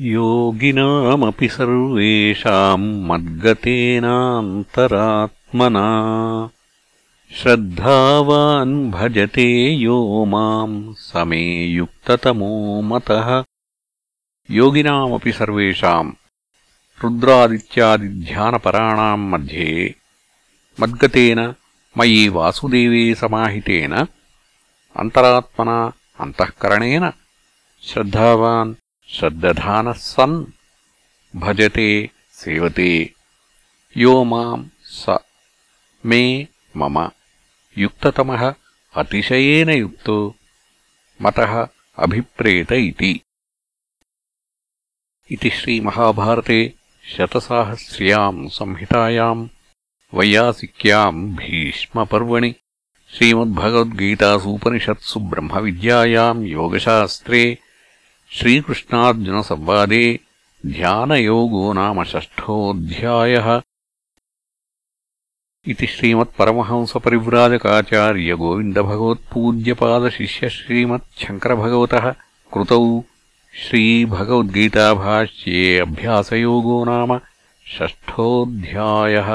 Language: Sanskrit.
योगिनामपि सर्वेषाम् मद्गतेनान्तरात्मना। श्रद्धावान् भजते यो माम् समे युक्ततमो मतः। योगिनामपि सर्वेषाम् रुद्रादित्यादिध्यानपराणाम् मध्ये मद्गतेन मयि वासुदेवे समाहितेन अन्तरात्मना अन्तःकरणेन श्रद्धावान् श्रद्दधानः सन् भजते सेवते। यो माम् स मे मम। युक्ततमः अतिशयेन युक्तो। मतः अभिप्रेत इति। श्रीमहाभारते शतसाहस्र्याम् संहितायाम् वैयासिक्याम् भीष्मपर्वणि। श्रीमद्भगवद्गीतासूपनिषत्सु ब्रह्मविद्यायाम् योगशास्त्रे श्रीकृष्णार्जुनसंवादे ध्यानयोगो नाम षष्ठोऽध्यायः इति श्रीमत्परमहंसपरिव्राजकाचार्यगोविन्दभगवत्पूज्यपादशिष्यश्रीमच्छङ्करभगवतः कृतौ श्रीभगवद्गीताभाष्ये अभ्यासयोगो नाम षष्ठोऽध्यायः